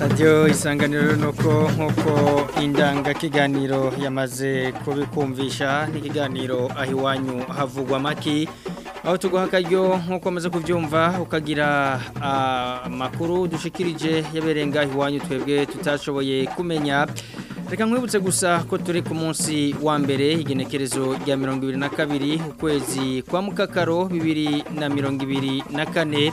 radiyo isanganiro ni uko nk'uko indangakiganiro yamaze kubikumvisha ikiganiro aho iwanyu havugwa amaki aho tuguha akaryo nk'uko amaze kubyumva ukagira amakuru dushikirije y'aberenga iwanyu twebwe tutashoboye kumenya reka nkwibutse gusa ko turi ku munsi wa mbere igenekerezo rya mirongo ibiri na kabiri ukwezi kwa mukakaro bibiri na mirongo ibiri na kane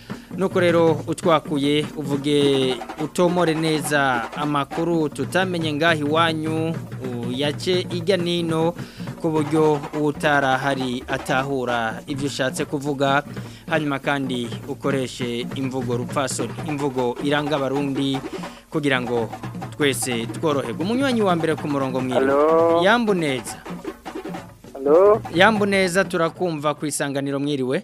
nuko rero utwakuye uvuge utomore neza amakuru tutamenye ngahi wanyu yace ijya nino ku buryo utarahari atahura ibyo ushatse kuvuga hanyuma kandi ukoreshe imvugo rupfasoni imvugo iranga abarundi kugira ngo twese tworoherwe umunywanyi wa mbere ku murongo mwiriwe yambu neza yambu neza turakumva ku isanganiro mwiriwe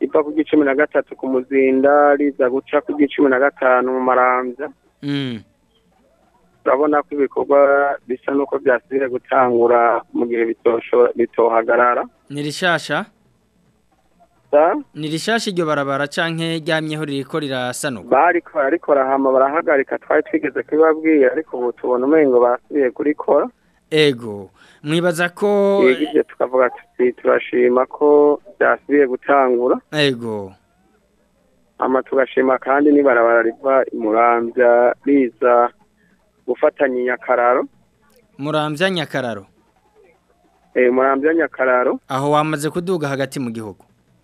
riva ku bw'icumi na gatatu ku muzinda riza guca ku bw'icumi na gatanu mu marambya mm. urabona ko ibikorwa bisa n'uko byasubire gutangura mu gihe bitohagarara ni rishyashya ni rishyashya iryo barabara cyangwa ryamyeho ririko rirasanurwa bariko barikora hama barahagarika twari twigeze kubibabwiye ariko ubu tubona umengo basubiye kurikora ego mwibaza ko yegije tukavuga tuti turashima ko byasubiye gutangura ego hama tugashima kandi n'ibarabara riva imurambya riza gufatanya inyakararo murambya nyakararo eee murambya nyakararo eh, aho wamaze kuduga hagati mu gihugu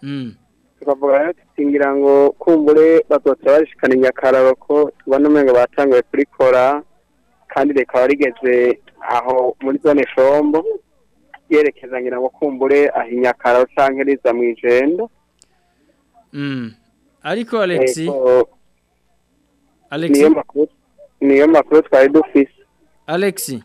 hmm. tukavuga ngo kumbure bazotse barishikana inyakararo ko tubona umenya batanguye kurikora kandi rikaba rigeze aho muri zone shombo yerekeza ngira ngo kumbure ahinyakara cyangwa riza mu ijenda mm. ariko alexi niyo makuru twari dufise alexi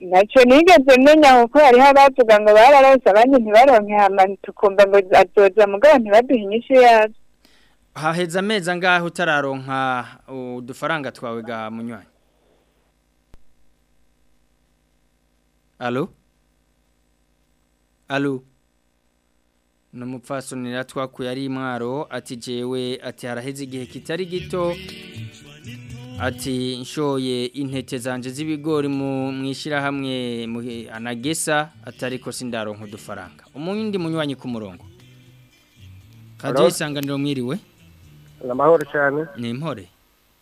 ntacyo nigeze menya kuko hariho abavuga ngo bararose abandi ntibaronke hama tukumva ngo azoza mugabo ntibaduhe inyishu yazo haheza amezi ngaho utararonka udufaranga twawe ga munywanyi alo alo n'umupfasonera twakuye ari imwaro ati jewe ati haraheze igihe kitari gito ati nshoye intete zanje z'ibigori mu ishyirahamwe anagesa atari ko sindaronka udufaranga umundi munywanyi ku murongo kaduhe isanganiro mwiriwe amahoro cyane ni impore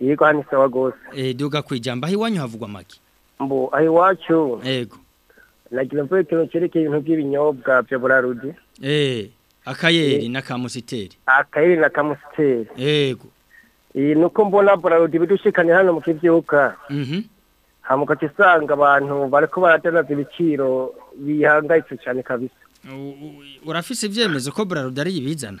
yego ni sawa rwose duga ku ijambo aho havugwa make mbo aho iwacu yego nagira mvuye kino cyerekeye ibintu by'ibinyobwa bya burarudi eh akayeri eh. na kamusiteri akayeri na kamusiteri yego iyi nuko mbona burarudi bidushikanye hano mu kivyuka mhm hamuka cisanga abantu bariko baradanaza ibiciro bihangayitse cyane kabisa urafise ibyemezo ko burarudi ari ibizana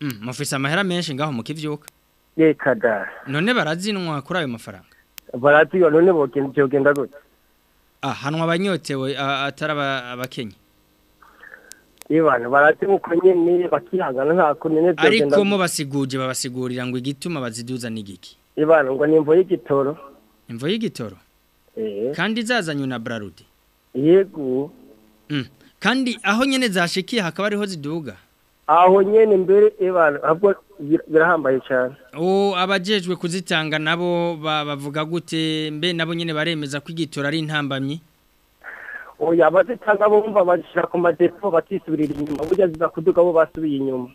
mm, amahera menshi ngaho mu kibyuka yekada none barazinwa kuri ayo mafaranga barazi none byogenda gutya ahanwa abanyotewe atari abakenya ibana barate uko nyine bakihangana nta kunene byose ariko mo basiguje babasigurira ngo igituma baziduza n'igiki ibana ngo nimvo y'igitoro imvo y'igitoro eh kandi zazanywe na brarudi yego mm kandi aho nyene zashikiye hakaba ariho ziduga aho nyine mbere ahubwo birahambaye cyane ubu abajejwe kuzitanga nabo bavuga gute mbe nabo nyine baremeza ko igitora ari intambamyi oya abazitanga bumva bazishyira ku madepo batisubirira inyuma burya ziza kuduga bo basubiye inyuma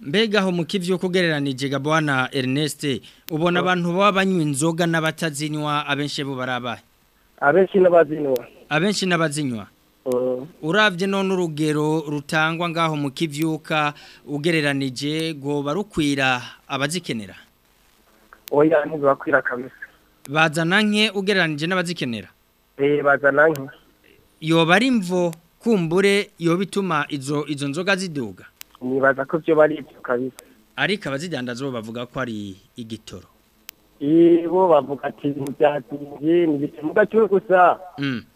mbega aho mu kivyo kugereranije Gabwana Ernest ubona abantu baba banywa inzoga n'abatazinywa abenshi bo barabaye abenshi n'abazinywa abenshi n'abazinywa urabye none urugero rutangwa ngaho mu kivyuka ugereranije ngo barukwira abazikenera oya ntibakwira kamisa bazana nke ugereranije n'abazikenera eee bazana nke yoba ari imvo kumbure yo bituma izo izo nzoga ziduga nibaza ko byo bari ibyo kabisa ariko abazidandaza bo bavuga ko ari igitoro bo bavuga ati ntibyatsinze ni igitoro gusa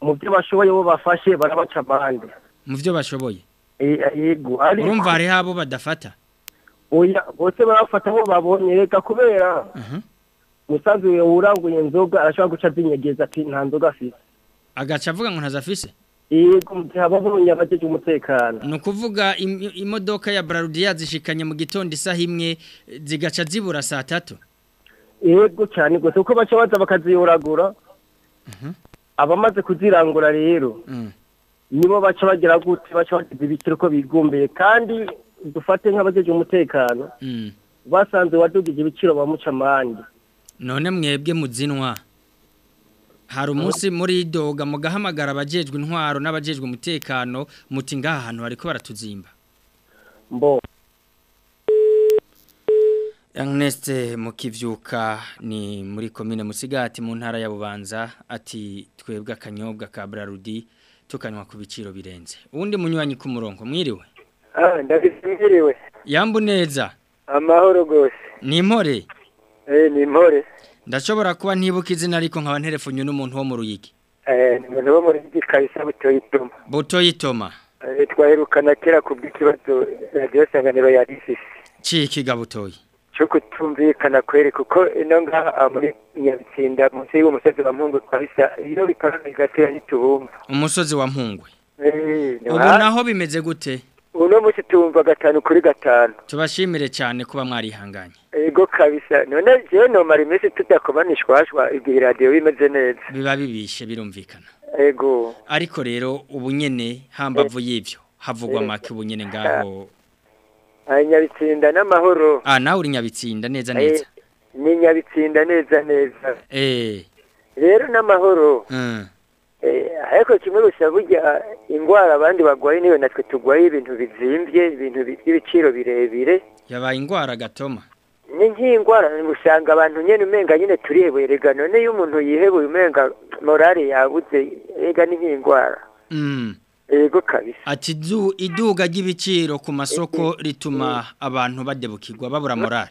mu byo bashoboye bo bafashe barabaca amande mu byo bashoboye yego e, urumva hariho abo badafata bose barafata aho babonye reka kubera umusaza uranguye inzoga arashobora guca azinyegeza ati nta nzoga afite agaca avuga ngo ntazafise yego mu gihe ababonye abagejeje umutekano ni ukuvuga imodoka ya bararudiya zishikanye mu gitondo isaha imwe zigaca zibura saa tatu yego cyane gusa kuko baca baza bakaziyoragura abamaze kuzirangura rero mm. nibo baca bagira gute baca bageze ibiciro ko bigumbiye kandi dufate nk'abagejeje umutekano mm. basanze wadugije ibiciro bamuca amande none mwebwe muzinwa hari umunsi muri doga mugahamagara abajejwe intwaro n'abajejwe umutekano muti ngaha hantu bariko baratuzimba mbo Agneste mukivyuka ni muri komine Musigati mu ntara ya Bubanza ati twebwe akanyobwa ka Brarudi tukanywa ku biciro birenze. Uwundi munywanyi ku murongo mwiriwe. Ah ndabisiriwe. Yambu neza. Amahoro gose. Ni impore. Eh ni impore. Ndashobora kuba ntibuka izina ariko nkaba nterefunye n'umuntu wo mu ruyigi. Eh ni umuntu wo mu ruyigi kabisa butoyitoma. Butoyitoma. Eh twaherukana kera ku radio sanganiro ya DCC. Ciki gabutoyi. bitumvikana kwereka uko ino ngaha muri nyabitsinda munsi y'uwo wa mpungwe twabisa iyo bikaba bigatera ntitubumva umusozi wa mpungwe eh, ubu naho bimeze gute uno munsi tumva gatanu kuri gatanu tubashimire cyane kuba mwarihanganye ego kabisa none jewe nomara iminsi tudakomanishwashwa igihe radiyo imeze neza biba bibishe birumvikana ego ariko rero ubunyene hambavu y'ivyo havugwa eh. make ubunyene ngaho nyabitsinda n'amahoro ah nawe urinyabitsinda neza neza ni nyabitsinda neza neza eh rero n'amahoro hmm. eh ariko kimwe gusa burya indwara abandi bagwaye niyo natwe tugwaye ibintu bizimbye ibintu by'ibiciro birebire yabaye indwara gatoma ni nk'indwara usanga abantu nyene umenga nyene turihebwe rega none iyo umuntu yihebuye umenga morale yabuze rega ni nk'indwara hmm. Ego kabisa. Ati zu iduga ry'ibiciro ku masoko eh, eh, rituma eh. abantu badebukirwa babura morale.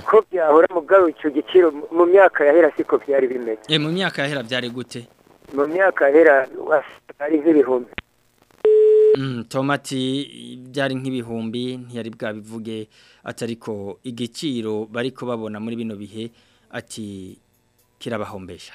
kopi byahora mugabo icyo giciro mu myaka yahera kopi byari bimeze mu myaka yahera byari gute mu myaka yahera ari nk'ibihumbi mm, tomati byari nk'ibihumbi ntiyari bwa bivuge atari ko igiciro bariko babona muri bino bihe ati kirabahombesha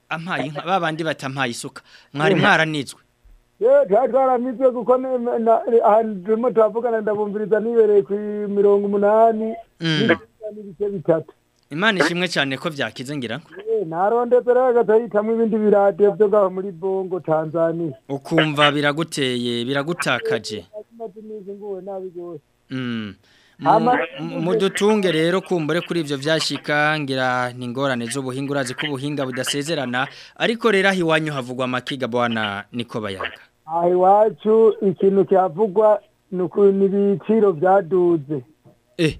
ampaye inka ba bandi bata ampaye isuka mwari mwaranizwe ye twaramizwe kuko ndimo twavugana ndabumviriza nibereye ku mirongo umunani mm. ibice bitatu imana ishimwe cyane ko byakize ngira ngo eh, narondetse rero agatayitamwo ibindi birate byo gaho muri bongo tanzania ukumva biraguteye biragutakaje mm. mudutunge rero kumbure kuri ibyo byashyika ngira ni ingorane z'ubuhinga urazi ko ubuhinga budasezerana ariko rero aho iwanyu havugwa amakiga bwana niko bayaga aha iwacu ikintu cyavugwa ni ibiciro byaduze eh.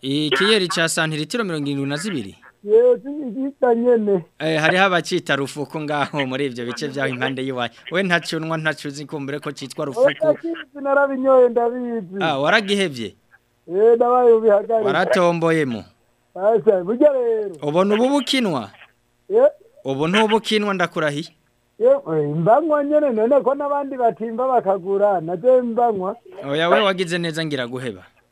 ikiyeri cya santiritiro mirongo irindwi na zibiri yewe tubyita nyene eh hariho abacita rufuku ngaho muri ibyo bice bya impande yiwaye we ntacyo unwa ntacyo uzikumbure ko citwa rufuku narabinyoye ndabizi ah waragihevye eh ndabaye ubihagaritse waratomboyemo asa burya rero ubona ubu bukinwa eh ubu ntubu kinwa ndakurahiye eh, eh, mbanywa nyene none ko n'abandi batimba bakagura na mbanwa oya we wagize neza ngira guheba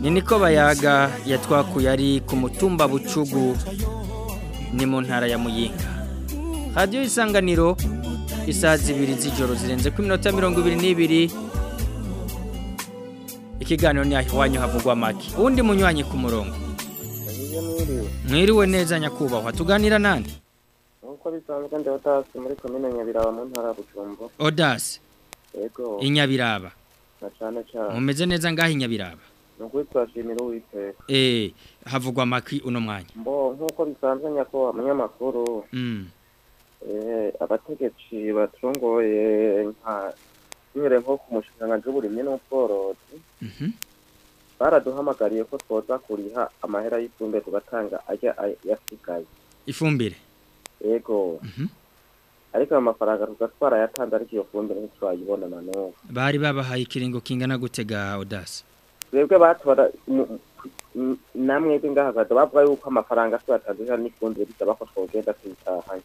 ni niko bayaga yatwakuye ari ku mutumba bucugu ni mu ntara ya muyinga radiyo isanganiro isaha zibiri z'ijoro zirenze ku minota mirongo ibiri n'ibiri ikiganiro ni havugwa make uwundi munywanyi ku murongo mwiriwe neza nyakubahwa tuganira nande nk'uko bisanzwe ndabutasi muri komine nyabiraba mu ntara bucumbo odasi inyabiraba mumeze neza ngaho inyabiraba nukuri turashimira uwiteka eh havugwa maki uno mwanya mbo nkuko bisanzwe nyako munyamakuru mm. eh, abategetsi batongoye nka duhereye nko ku mushinga w'uburimyi n'ubworozi mhm. baraduhamagariye ko twoza kuriha amahera y'ifumbire tugatanga ajya yasigaye ifumbire yego mhm. ariko ayo mafaranga tugatwara ayatanze ariko iyo fumbire ntitwayibona na n'ubu bari babahaye ikiringo kingana gutega odasi twebwe batora namwe ngahagaze bavuga yuko amafaranga tuyatangira n'ifumbire bisaba ko twogenda tuyitahanye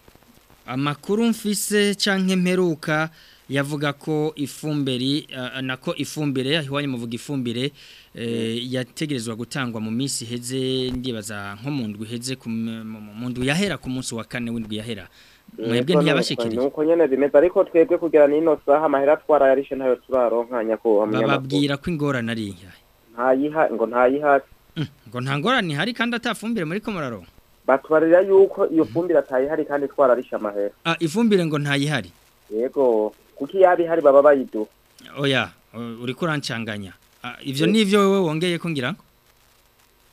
amakuru mfise cyangwa mperuka yavuga ko ifumbire eh, nako ifumbire ahiwanye muvuga ifumbire eh, yategerezwa gutangwa mu minsi heze ndibaza nko mu ndwi iheze mu yahera ku munsi wa kane w'indwi yahera eh, mwebwe ntiyabashyikiriye nuko nyine bimeze ariko twebwe kugira n'ino saha amahera twarayarishe ntayo turaronka nyakubahwa bababwira ko ingora nari iyahe ntayiha ngo ntayihari mm, ngo nta ngorane ihari kandi atafumbire muri ko muraronka batubarira yuko iyo fumbire atayihari kandi twararishe amahera ah, ifumbire ngo ntayihari yego kuko iyo ari baba bayiduha oya uri kurancanganya ah, ibyo eh. ni ibyo wongeye ko ngo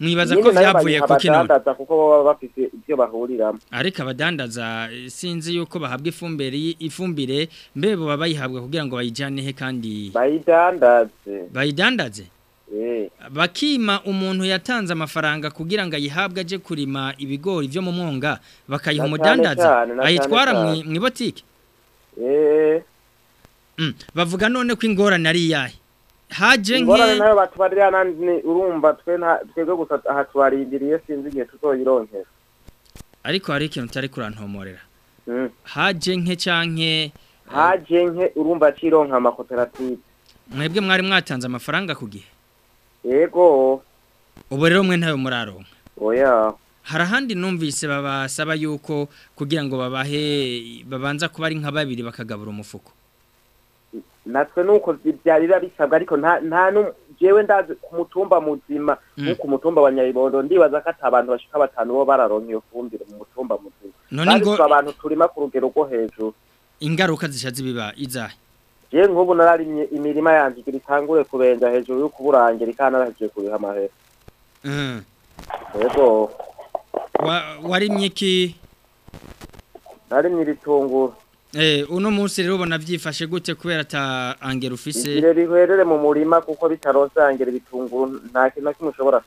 mwibaza mm. ko byavuye ku kino kuko bafite ibyo bahuriramo ariko abadandaza sinzi yuko bahabwa ifumbire ifumbire mbebo baba bayihabwa kugira ngo he kandi bayidandaze bayidandaze eh. bakima umuntu yatanze amafaranga kugira ngo ayihabwe aje kurima ibigori byo mu mwonga bakayiha umudandaza ayitwara mu ibotike eh. mm. bavuga none ko ingorane ari iyahe haje nk'iyo nayo batubarira nandi urumva twebwe gusa aha twarindiriye sinzi igihe tuzoyironkera ariko hari ikintu utari kurantomorera haje nke cyangwa haje nke urumva cironka amakoperative mwebwe mwari mwatanze amafaranga ku gihe yego ubu rero mwe ntayo muraronka oya hari ahandi numvise babasaba yuko kugira ngo babahe babanza kuba ari nka babiri bakagabura umufuko natwe nuko bibyarira bisabwa ariko nta n'umujyewe ndazi ku mutumba muzima mm. no ku mutumba wa nyayibondo ndibaza ko abantu bashika batanu bo bararonka iyo fumbire mu mutumba muzima kandi abantu turima ku rugero rwo hejuru ingaruka zishatse biba izahe ye nk'ubu nararimye imirima yanjye igira itangure kubenja hejuru yo kuburangira kandi narahejeje kuriha amahera mm. yego warimye iki narimye ibitunguru Eh, uno munsi rero ubona byifashe gute kubera ata angera ufise ibirori biherere mu murima kuko bitaronse angera ibitunguru nta kintu na kimwe ushobora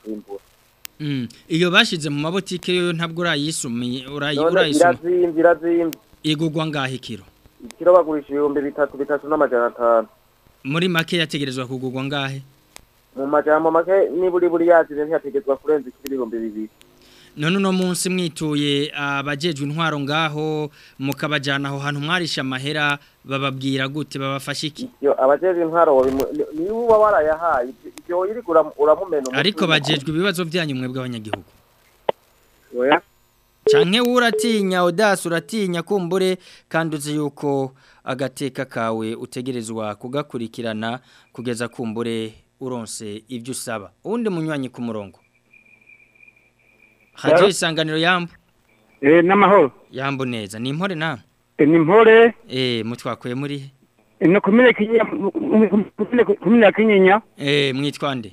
mm. iyo bashyize mu mabotike yo ntabwo urayisumiye urayisuma igurwa ngaho ikiro ikiro bagurisha ibihumbi bitatu bitatu muri make yategerezwa kugurwa ngahe mu majambo make niba uri buri yazine ntiyategerezwa kurenza ikiro ibihumbi none uno munsi mwituye ah, abajejwe intwaro ngaho mukabajyana aho hantu mwarisha amahera bababwira gute babafashe iki abajejwe intwaro niba uba warayahaye ibyo uri uramumena ariko bagejwe ibibazo byanyu mwebwe abanyagihugu cyane uratinya udasi uratinya kumbure kandi uzi yuko agateka kawe utegerezwa kugakurikirana kugeza kumbure uronse ibyo usaba undi munywanyi ku murongo haje isanganiro yambu eh n'amahoro yambu neza ni impore na ni impore eh mutwakuye muri he no kumire kinya kumire kinya eh mwitwande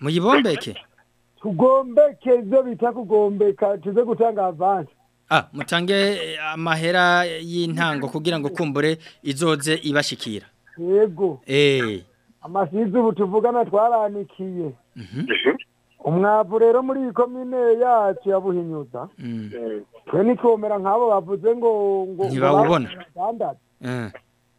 muyibombeke tugombeke ibyo bita kugombeka tuze gutanga avansi ah mutange eh, amahera y'intango kugira ngo kumbure izoze ibashikira yego eh amasizi ubu tuvugana twaranikiye mhm. Mhm. umwavu rero muri iyi komine yacu yabuhinyuza mm. twe nitwomera nk'abo bavuze ngo ngo ntibawubona eh.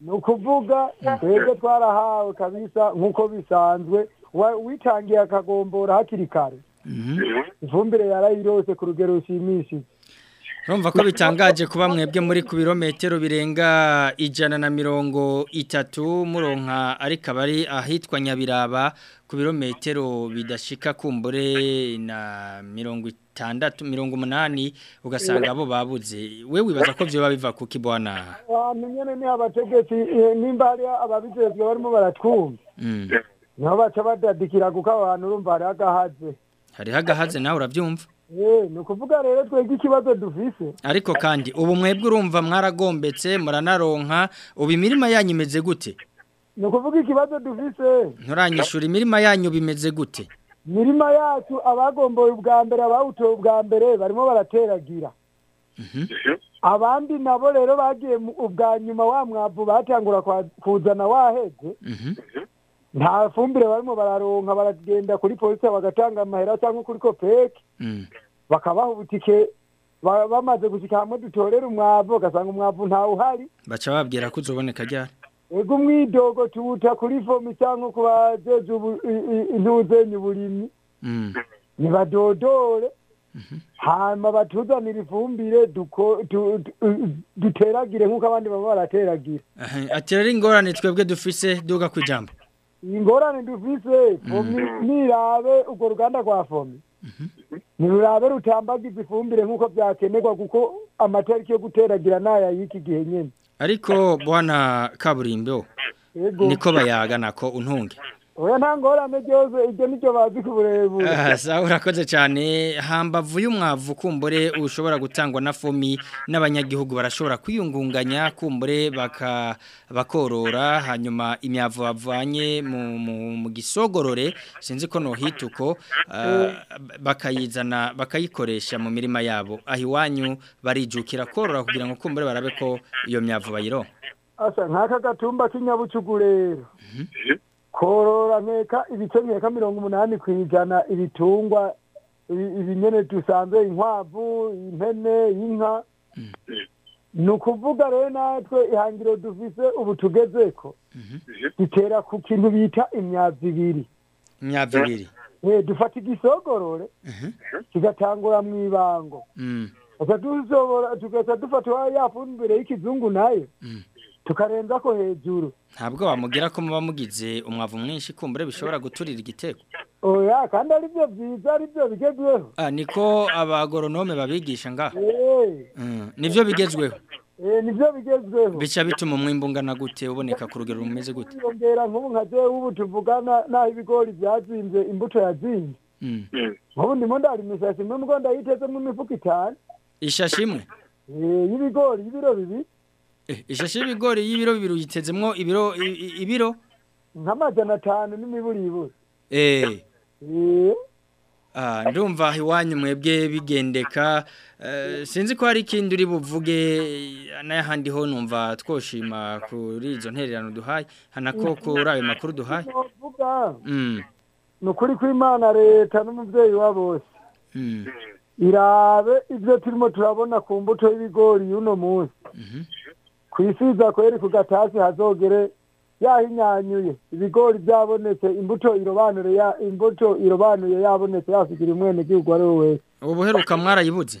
ni ukuvuga eh. twebwe twarahawe kabisa nk'uko bisanzwe witangiye akagombora hakiri kare Mhm. ifumbire yarayirose ku rugero rushimishije urumva ko bitangaje kuba mwebwe muri ku birometero birenga ijana na mirongo itatu muronka ariko abari ahitwa nyabiraba ku birometero bidashika kumbure na mirongo itandatu mirongo umunani ugasanga abo babuze we wibaza ko byoba biva ku kibona nyine ni abategetsi eh, nimba hari ababijejwe barimo baratwumva mm. niho baca badadikira kuko abantu urumva hari agahaze hariho agahaze nawe urabyumva ni ukuvuga rero twebwe ikibazo duvise ariko kandi ubumwe bw’urumva mwaragombetse muranaronka ubu imirima gute ni ukuvuga ikibazo duvise nturanyishura imirima yanyu bimeze gute imirima yacu abagomboye ubwa mbere abawutoye ubwa mbere barimo barateragira mhm. abandi nabo rero bagiye ubwa nyuma wa mwavu batangura kuzana waheze mhm. nta fumbire barimo bararonka baragenda kuri polisi bagatanga amahera cyangwa kuri kopeki hmm. bakabaha ubutike bamaze gushyika hamwe dutorera umwavu ugasanga umwavu ntawe uhari baca babwira ko uzuboneka ryari ego umwidogo tuwuca kuri fomi cyangwa ku bajeje intuzenya uburimyi hmm. nibadodore mhm. hanyuma batuzanira ifumbire duteragire nk'uko abandi baba barateragira ati rero ingorane twebwe dufise duga ku ijambo Ingorane ngorane dufise mm. nirabe urwo ruganda rwa fome, mm-hmm. ntirurabe rutambagiza ifumbire nk'uko byakenerwa kuko amatariki yo guteragira n'aya y'iki gihe nyine ariko bwana kaburimbo niko bayaga nako untunge Oya nta byose ibyo nicyo bazi ku burebure. Asa ah, urakoze cyane hambavu y'umwavu kumbure ushobora gutangwa na fomi n'abanyagihugu barashobora kwiyungunganya kumbure baka bakorora hanyuma imyavu bavanye mu, mu, mu gisogorore sinzi ko no hituko uh, ah, bakayizana bakayikoresha mu mirima yabo ahiwanyu barijukira korora kugira ngo kumbure barabe ko iyo myavu bayiro. Asa nkaka gatumba kinyabucugurero. Mm -hmm. korora nkeka ibice nkeka mirongo umunani ku ijana ibitungwa ibinyene dusanze inkwavu impene inka mm-hmm. ni ukuvuga rero natwe ihangiro dufise ubu tugeze ko mm-hmm. dutera ku kintu bita imyabyo ibiri imyabyo ibiri eh, eh, dufata igisogorore mm-hmm. kigatangura mu ibango mm. tugaca dufata ya fumbire y'ikizungu nayo mm. ko hejuru ntabwo bamugira ko muba mugize umwavu mwinshi kumbure bishobora guturira igitego oya kandi ari byo byiza ari byo bigezweho ah, niko abagoronome babigisha ngaho eh. hmm, nibyo bigezweho eh, nibyo bigezweho bica bituma umwimbu ungana gute uboneka ku rugero rumeze gute yongera nk'ubu nka jewe ubu tuvugana naho ibigori byazinze imbuto yazinze nk'ubu hmm. eh. ndimo ndarima ishashi imwe mbwo ndayitezemo imifuka itanu ishashi imwe y'ibigori y'ibiro bibiri Eh, ishashyi y'ibigori y'ibiro bibiri uyitezemo ibiro ibiro nk'amajana atanu n'imiburi yibura eee eh. eh. ah, ndumva iwanyu mwebwe bigendeka sinzi ko hari ikindi uri buvuge n'ahandi ho numva twoshima kuri izo ntererano duhaye hano kuri ayo makuru duhaye ni mm. ukuri kw'imana leta n'umubyeyi wa bose mm. irabe ibyo turimo turabona ku mbuto y'ibigori y'uno munsi mhm. ku isi zakorera kugatasi hazogere yahinyanyuye ibigori byabonetse imbuto irobanure ya imbuto irobanuye yabonetse yasigira umwene gihugu ari we wese ubuheruka mwarayibuze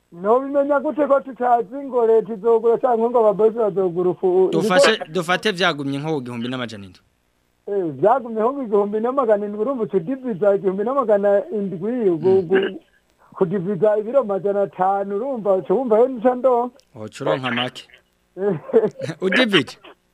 ntubimenya gute ko tutazi ngo cyangwa ngo ababozi bazogura ufu dufate byagumye nko igihumbi n'amajana indwi byagumye eh, nko igihumbi n'amagana indwi urumva utudiviza igihumbi n'amagana indwi kudiviza ibiro magana atanu urumva ucubumva yo nica ndo ucuronka make udivide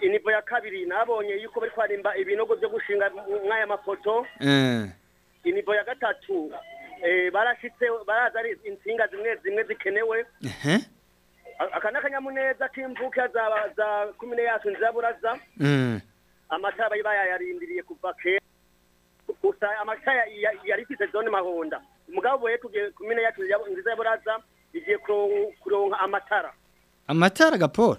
inipo ya kabiri nabonye yuko bari kwarimba ibinogo byo gushinga nk’aya mapoto eh. inivo ya gatatu eh, barashyitse baraza ari insinga zimwe zimwe zikenewe aka ni akanyamuneza k'imvuke za kumi yacu nzaburaza amatara bari bayayarindiriye kuva kera gusa amatara yari ifite zone mahonda umugabo we tugiye kumena yacu nziza ya buraza igiye kuronka amatara amatara gaporo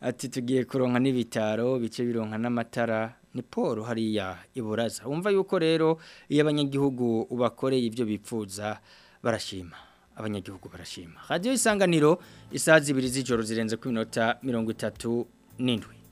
ati tugiye kuronka n'ibitaro bice bironka n'amatara ni paul hariya iburaza wumva yuko rero iyo abanyagihugu ibyo bipfuza barashima abanyagihugu barashima radiyo isanganiro isazi zibiri z'ijoro zirenze ku minota mirongo itatu n'indwi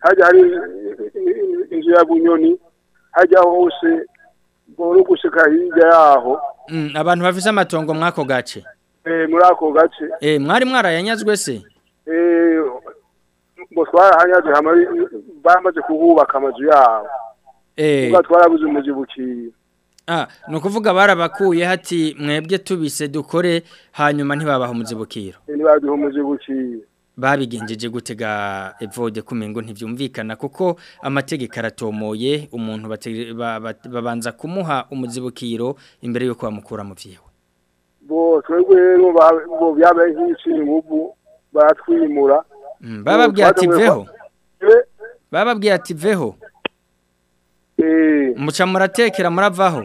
hajya hari inzu ya bunyoni hajya hose bworo gushika hirya yaho mm, abantu bafise amatongo mw'ako gace eh, muri ako gace eh, mwari mwarayanyazwe se ngo twarahanyazwe bamaze kuhubaka amazu yabo Eh. kuko twarabuze umujyi ah ni ukuvuga barabakuye hati mwebwe tubise dukore hanyuma ntibabaha umuzibukiro eh, ntibaduha umuzibukiro babigenjeje gutega evode kumengo ntibyumvikana kuko amategeko aratomoye umuntu babanza kumuha umuzibukiro imbere yo kwamukura mu byiwe bo twebwe rero byabaye nk'ibiciro nk'ubu baratwimura mm, bababwira ati veho eh? bababwira ati veho Eh. muca muratekera muravaho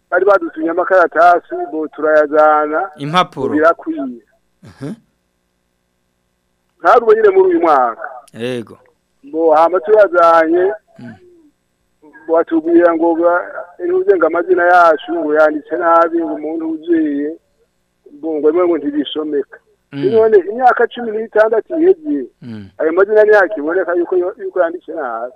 bari badutumye amakaratasi bo turayazana impapuro birakwiye ntabwo nyine muri uyu mwaka yego ama hama tuyazanye batubwira hmm. ngo ntuze ngo amazina yacu ngo yanditse nabi ngo umuntu ugiye ngo ngo ntigisomeka hmm. none imyaka cumi n'itandatu ihegeye hmm. ayo mazina ntiyakiboneka yuko yuko yanditse nabi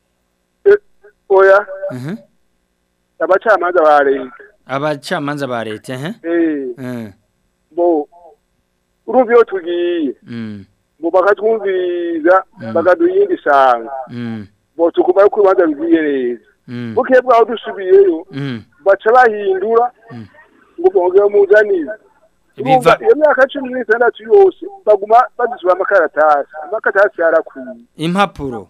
eh, oya mhm. abacamanza ba leta abacamanza ba leta eh? eh. mm. bo urumva mm. mm. mm. tugiye ngo bakatwumviriza bakaduha iyindi sanga ngo tukumayo ko urubanza rugiye neza buke bwaho dusubiyeyo baca bahindura ngo bongere umuzanire iyo myaka cumi yose baguma badusura amakaratasi amakaratasi yarakwiye impapuro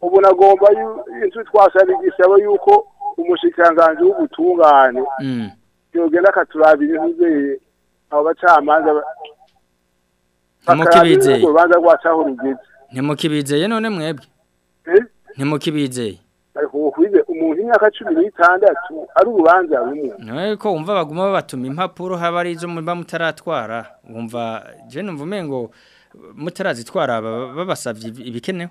ubu nagomba inzu twasaba igisabo yuko umushikiranganji w'ubutungane mm. yogenda akaturabira ibintu byeye abo bacamanza ntimukibizeye urubanza rwacahura igiti ntimukibizeye none mwebwe eh? ntimukibizeye umuntu imyaka cumi ari urubanza rumwe niwe ko umva baguma babatuma impapuro haba ari izo muba mutaratwara wumva je numva umenya ngo mutarazitwara babasabye ibikenewe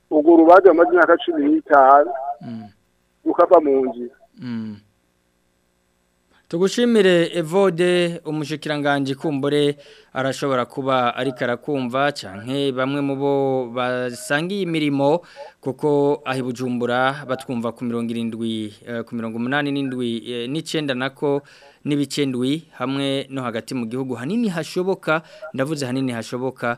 urwo urubanza rumaze imyaka cumi n'itanu mm. rukava mu mm. tugushimire evode umushikiranganji kumbure arashobora kuba ariko arakumva cyane bamwe mu bo basangiye imirimo kuko ahibujumbura batwumva ku mirongo irindwi eh, ku mirongo umunani n'indwi eh, n'icyenda nako n'ibikendwi hamwe no hagati mu gihugu hanini hashoboka ndavuze hanini hashoboka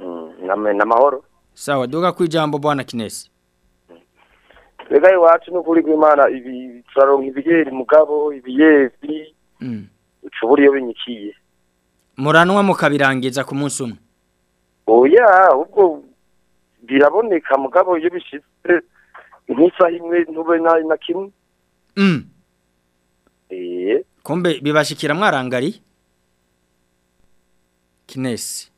mm, na mahoro sawa duka ku ijambo bwana kinesi twega iwacu ni ukuri kw'imana turaronka ibiyeri mugabo ibiyebi mm. uca uburyo binyikiye muranwa mukabirangiza ku munsi umwe oya ubwo biraboneka mugabo iyo bishitse nk'isaha imwe ntube na kimwe mm. eh. kumbe bibashikira mwarangari kinesi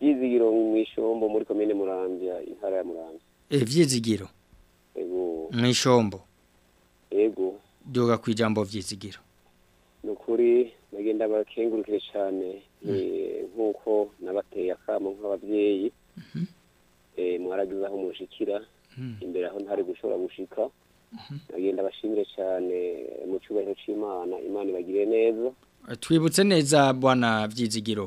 byizigiro mu ishombo muri komine murambya intara ya murambya ibyizigiro e, mu ishombo yego duga ku ijambo vyizigiro mm. ni ukuri bakengurukire cyane nk'uko nabateye akamo nk'ababyeyi mhm. Eh, mwarageze mushikira hmm. imbere aho ntari gushobora gushika hmm. nagenda bashimire cyane mu cyubahiro cy'imana imana ibagiriye neza eh, twibutse neza bwana byizigiro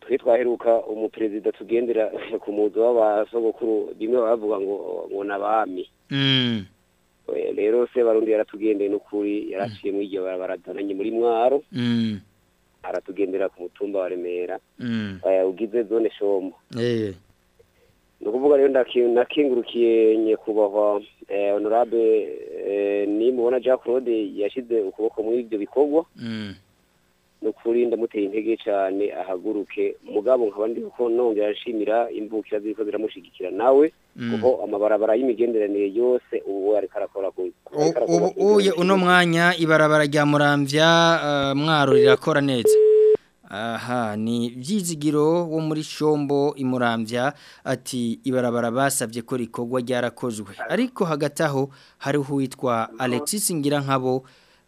twe twaheruka umuperezida tugendera ku muzi w'abasogokuru rimwe bavuga ngo ngo n'abami mm. eh, rero sebarundi yaratugendeye n'ukuri yaraciye muri iryo barabara muri mwaro mm. aratugendera ku mutumba wa remera mm. eh, ugize zone shomo eh. ni ukuvuga rero nakingurukiye nyakubahwa eh, honorable nimubona jean claude yashyize ukuboko muri ibyo bikorwa mm. ni ukuri ndamuteye intege cyane ahaguruke mugabo nkaba ndi ko nongera ashimira imvukira z'ibiko ziramushyigikira nawe mm. kuko amabarabara y'imigenderanire yose ubu ariko arakora uye uno mwanya ibarabara rya murambya eh, mwaro rirakora neza aha ni byizigiro wo muri shombo imurambya ati ibarabara basabye ko rikorwa ryarakozwe ariko hagati aho hariho uwitwa alexis ngira nkabo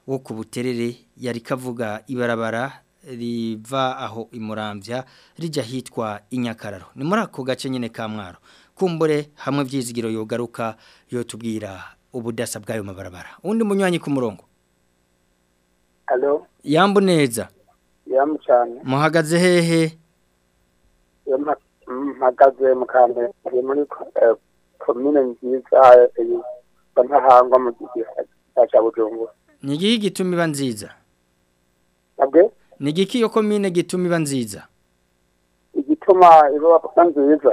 wo ku buterere yari kavuga ibarabara riva aho imurambya rijya hitwa inyakararo ni muri ako gace nyine ka mwaro kumbure hamwe byizigiro yogaruka yotubwira ubudasa bw'ayo mabarabara undi munywanyi ku murongo yambu neza muhagaze hehe mpagaze mu muri komine eh, nziza ntahangwa eh, mu gihe cya nigiki gituma iba nziza nigiki yo komine gituma iba nziza igituma iba nziza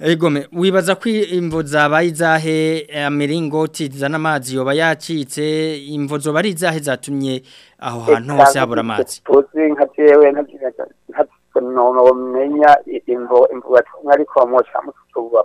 Egome wibaza ko imvo zabaye izahe amiringoti eh, zana amazi yoba yacitse imvo zoba ari izahe zatumye aho hantu hose habura amazi. bamenya imvuga ariko bamwoshya mutuba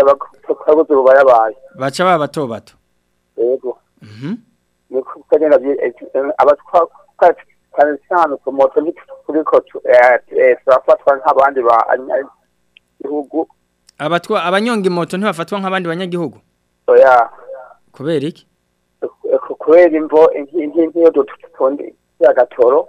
abakuze bayabaye baca baba bato bato yego mhm. cyane cyane ku moto turiko turafatwa nk'abandi banyagihugu abatwa abanyonga moto ntibafatwa nk'abandi banyagihugu oya oh, kubera iki kubera imvo iyo dutonde agatoro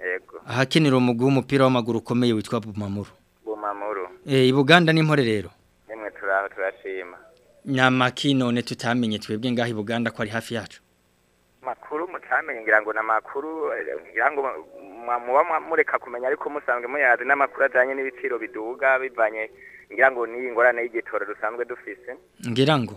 yego ahakenera umugwi w'umupira w'amaguru ukomeye witwa Bumamuru Eh, i buganda n'imporerero yemwe turaho turashima nyamaki none tutamenye twebwe ngaho i buganda ko ari hafi yacu makuru mutamenye ngira ngo ni amakuru ngira ngo muba mureka kumenya ariko musanzwe muyazi n'amakuru ajyanye n'ibiciro biduga bivanye ngira ngo n'iyi ngorane y'igitora dusanzwe dufise ngira ngo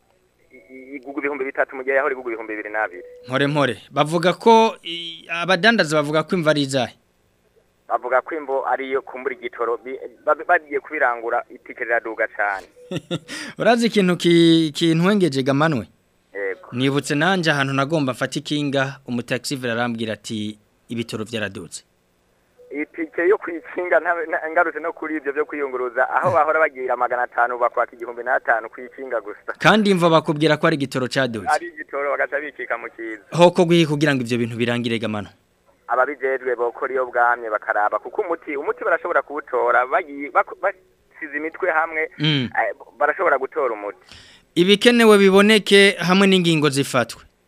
igugwa ibihumbi bitatu mu gihe yahora ibihumbi bibiri n'abiri mpore mpore bavuga ko abadandaza bavuga ko imva ari izahe bavuga ko imbo ariyo kumbura igitoro bagiye kubirangura itike riraduga cyane urazi ikintu kintwengeje gamanwe nibutse nanjye ahantu nagomba mfata ikinga umutakisive arambwira ati ibitoro byaradutse itike yo kwikinga ingarutse no kuri ibyo byo kwiyunguruza aho eh. bahora bagira magana atanu bakwaka igihumbi n'atanu kwikinga gusa kandi imva bakubwira ko ari igitoro cyadutse ari igitoro bagaca bikika mu cyiza hoko guhe kugira ngo ibyo bintu birangire gamano ababijejwe bokora iyo bwamye bakaraba kuko umuti umuti barashobora kuwutora basize imitwe hamwe mm. eh, barashobora gutora umuti ibikenewe biboneke hamwe n'ingingo zifatwe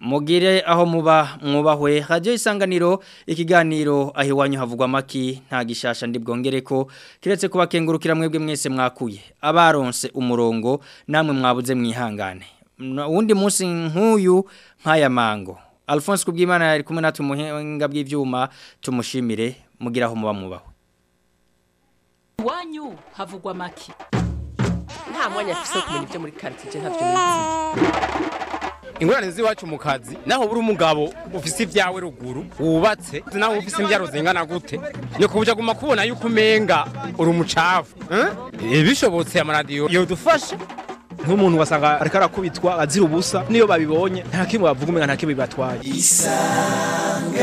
mugire aho muba mwubahwe hajyaho isanganiro ikiganiro ahiwanyu iwanyu havugwa amaki nta gishasha ndibwongere ko keretse kubakengurukira mwebwe mwese mwakuye abaronse umurongo namwe mwabuze mwihangane uwundi munsi nk'uyu nk'aya mango alphonse kubwimana yari kumwe natwe umuhinga bw'ibyuma tumushimire mugira aho muba mubaho iwanyu havugwa amaki nta mwanya afite wo kumenya ibyo muri karitsiye ntabyo eh. ingorane z'iwacu mu kazi naho buri umugabo ufise ibyawe ruguru wubatse naho ufise imbyaro zingana gute nyoko buja guma kubona yuko umenga uri umucafu eh? Eh, bishobotse amaradiyo yodufashe nk'umuntu wasanga ariko arakubitwa azira ubusa niyo babibonye nta kimwe bavuga umenga nta kimwe bibatwaye isanganiro